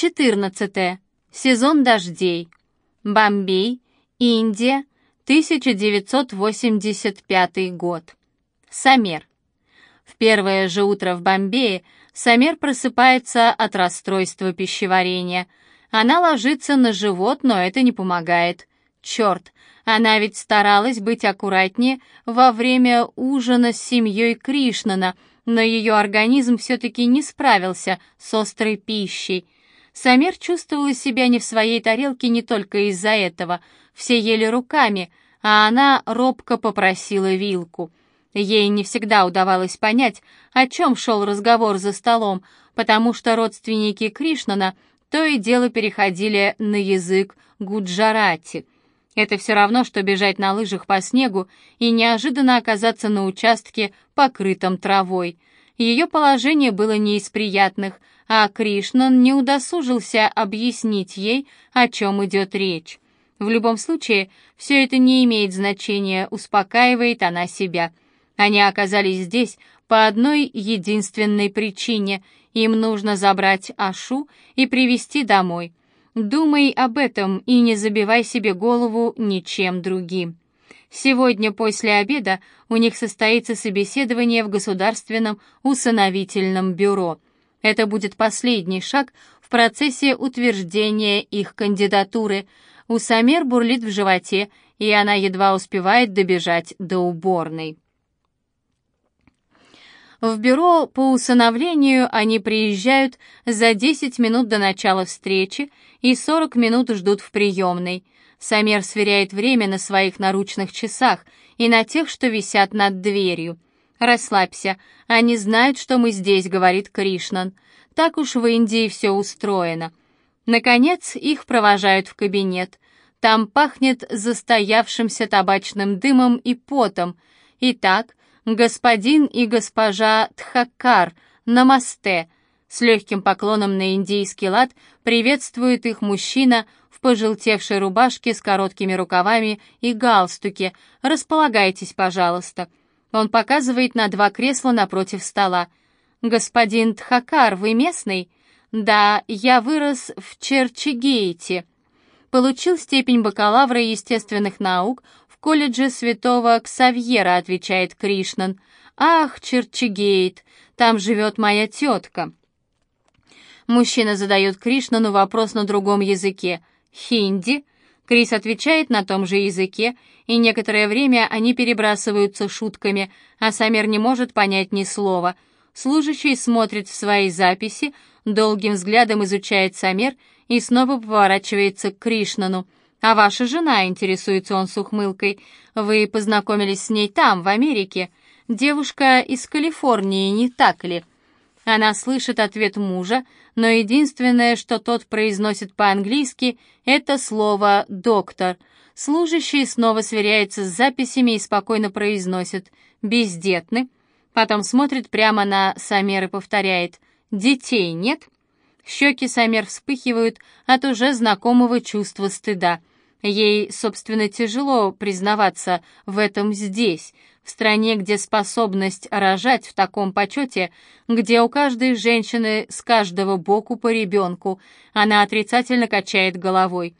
14. Сезон дождей. Бомбей, Индия, 1985 год. Самер. В первое же утро в Бомбее Самер просыпается от расстройства пищеварения. Она ложится на живот, но это не помогает. Черт, она ведь старалась быть аккуратнее во время ужина с семьей Кришнана, но ее организм все-таки не справился с острой пищей. Самер чувствовала себя не в своей тарелке не только из-за этого. Все ели руками, а она робко попросила вилку. Ей не всегда удавалось понять, о чем шел разговор за столом, потому что родственники Кришнана то и дело переходили на язык гуджарати — это все равно, что бежать на лыжах по снегу и неожиданно оказаться на участке, покрытом травой. Ее положение было не из приятных, а Кришнан не удосужился объяснить ей, о чем идет речь. В любом случае, все это не имеет значения, успокаивает она себя. Они оказались здесь по одной единственной причине. Им нужно забрать Ашу и привезти домой. Думай об этом и не забивай себе голову ничем другим. Сегодня после обеда у них состоится собеседование в Государственном усыновительном бюро. Это будет последний шаг в процессе утверждения их кандидатуры. У Самер бурлит в животе, и она едва успевает добежать до уборной. В бюро по усыновлению они приезжают за 10 минут до начала встречи и 40 минут ждут в приемной. Самер сверяет время на своих наручных часах и на тех, что висят над дверью. «Расслабься, они знают, что мы здесь», — говорит Кришнан. «Так уж в Индии все устроено». Наконец их провожают в кабинет. Там пахнет застоявшимся табачным дымом и потом. Итак, «Господин и госпожа Тхаккар, намасте!» С легким поклоном на индийский лад приветствует их мужчина в пожелтевшей рубашке с короткими рукавами и галстуке. «Располагайтесь, пожалуйста». Он показывает на два кресла напротив стола. «Господин Тхакар, вы местный?» «Да, я вырос в Черчигейте». Получил степень бакалавра естественных наук «В колледже святого Ксавьера», — отвечает Кришнан. «Ах, Черчигейт, там живет моя тетка». Мужчина задает Кришнану вопрос на другом языке. «Хинди?» Крис отвечает на том же языке, и некоторое время они перебрасываются шутками, а Самер не может понять ни слова. Служащий смотрит в свои записи, долгим взглядом изучает Самер и снова поворачивается к Кришнану. «А ваша жена?» — интересуется он с ухмылкой. «Вы познакомились с ней там, в Америке. Девушка из Калифорнии, не так ли?» Она слышит ответ мужа, но единственное, что тот произносит по-английски, это слово «доктор». Служащий снова сверяется с записями и спокойно произносит «бездетны». Потом смотрит прямо на Самер и повторяет «детей нет?» Щеки Самер вспыхивают от уже знакомого чувства стыда. Ей, собственно, тяжело признаваться в этом здесь, в стране, где способность рожать в таком почете, где у каждой женщины с каждого боку по ребенку, она отрицательно качает головой.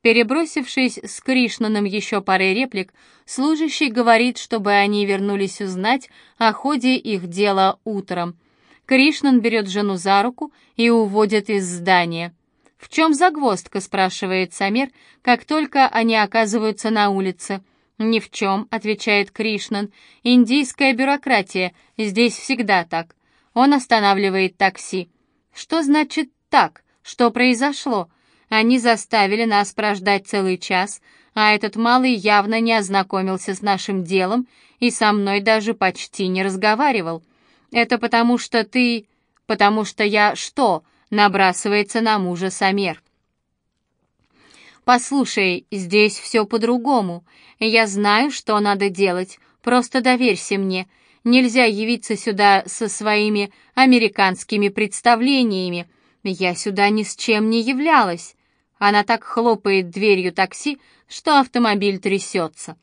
Перебросившись с Кришнаном еще парой реплик, служащий говорит, чтобы они вернулись узнать о ходе их дела утром. Кришнан берет жену за руку и уводит из здания. «В чем загвоздка?» — спрашивает Самир, как только они оказываются на улице. «Ни в чем», — отвечает Кришнан. «Индийская бюрократия. Здесь всегда так». Он останавливает такси. «Что значит «так»? Что произошло? Они заставили нас прождать целый час, а этот малый явно не ознакомился с нашим делом и со мной даже почти не разговаривал. Это потому что ты... Потому что я что?» набрасывается на мужа Самер. «Послушай, здесь все по-другому. Я знаю, что надо делать. Просто доверься мне. Нельзя явиться сюда со своими американскими представлениями. Я сюда ни с чем не являлась». Она так хлопает дверью такси, что автомобиль трясется.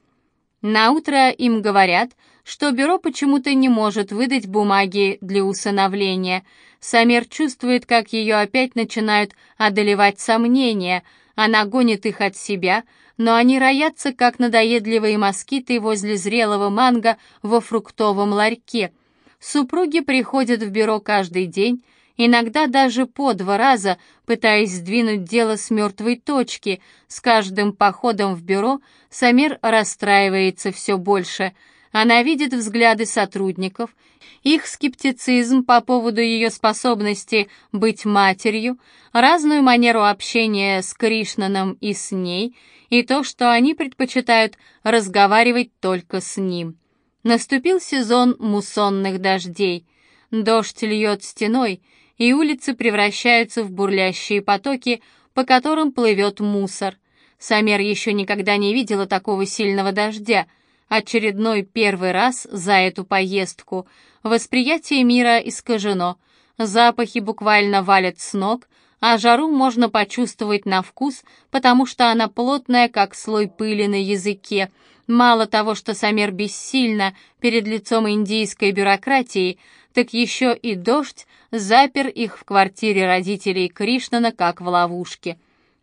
На утро им говорят, что бюро почему-то не может выдать бумаги для усыновления. Самер чувствует, как ее опять начинают одолевать сомнения. Она гонит их от себя, но они роятся, как надоедливые москиты возле зрелого манго во фруктовом ларьке. Супруги приходят в бюро каждый день, иногда даже по два раза, пытаясь сдвинуть дело с мертвой точки. С каждым походом в бюро Самир расстраивается все больше – она видит взгляды сотрудников, их скептицизм по поводу ее способности быть матерью, разную манеру общения с Кришнаном и с ней, и то, что они предпочитают разговаривать только с ним. Наступил сезон муссонных дождей. Дождь льет стеной, и улицы превращаются в бурлящие потоки, по которым плывет мусор. Самер еще никогда не видела такого сильного дождя — Очередной первый раз за эту поездку. Восприятие мира искажено. Запахи буквально валят с ног, а жару можно почувствовать на вкус, потому что она плотная, как слой пыли на языке. Мало того, что Самер бессильно перед лицом индийской бюрократии, так еще и дождь запер их в квартире родителей Кришнана как в ловушке.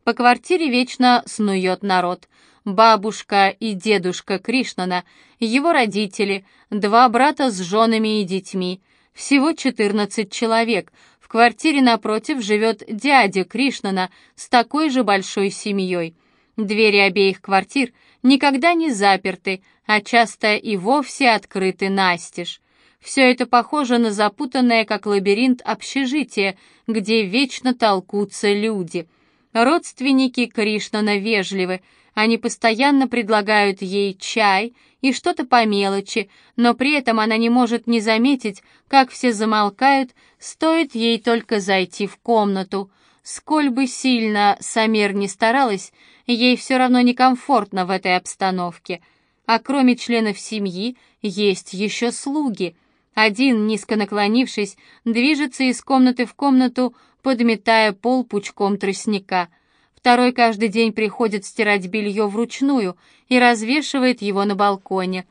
По квартире вечно снует народ — бабушка и дедушка Кришнана, его родители, два брата с женами и детьми. Всего 14 человек. В квартире напротив живет дядя Кришнана с такой же большой семьей. Двери обеих квартир никогда не заперты, а часто и вовсе открыты настежь. Все это похоже на запутанное, как лабиринт, общежитие, где вечно толкутся люди. Родственники Кришнана вежливы, они постоянно предлагают ей чай и что-то по мелочи, но при этом она не может не заметить, как все замолкают, стоит ей только зайти в комнату. Сколь бы сильно Самер не старалась, ей все равно некомфортно в этой обстановке. А кроме членов семьи есть еще слуги. Один, низко наклонившись, движется из комнаты в комнату, подметая пол пучком тростника — Второй каждый день приходит стирать белье вручную и развешивает его на балконе.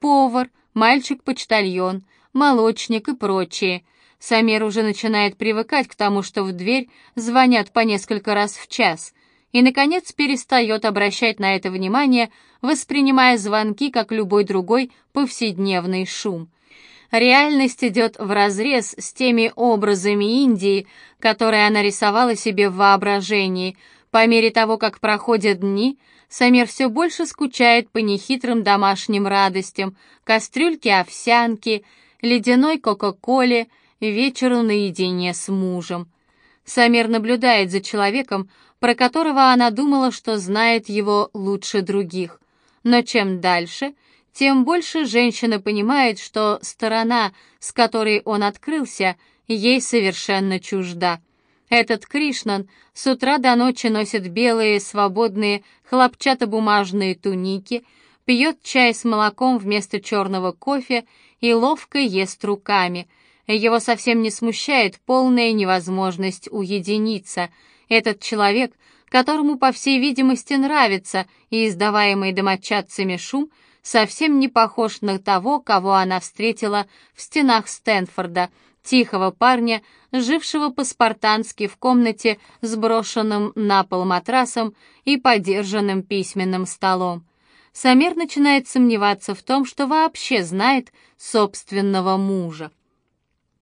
Повар, мальчик-почтальон, молочник и прочие. Самир уже начинает привыкать к тому, что в дверь звонят по несколько раз в час. И, наконец, перестает обращать на это внимание, воспринимая звонки, как любой другой повседневный шум. Реальность идет вразрез с теми образами Индии, которые она рисовала себе в воображении – по мере того, как проходят дни, Самир все больше скучает по нехитрым домашним радостям, кастрюльке овсянки, ледяной кока-коле, вечеру наедине с мужем. Самир наблюдает за человеком, про которого она думала, что знает его лучше других. Но чем дальше, тем больше женщина понимает, что сторона, с которой он открылся, ей совершенно чужда. Этот Кришнан с утра до ночи носит белые, свободные, хлопчатобумажные туники, пьет чай с молоком вместо черного кофе и ловко ест руками. Его совсем не смущает полная невозможность уединиться. Этот человек, которому, по всей видимости, нравится и издаваемый домочадцами шум, совсем не похож на того, кого она встретила в стенах Стэнфорда — тихого парня, жившего по-спартански в комнате с брошенным на пол матрасом и подержанным письменным столом. Самир начинает сомневаться в том, что вообще знает собственного мужа.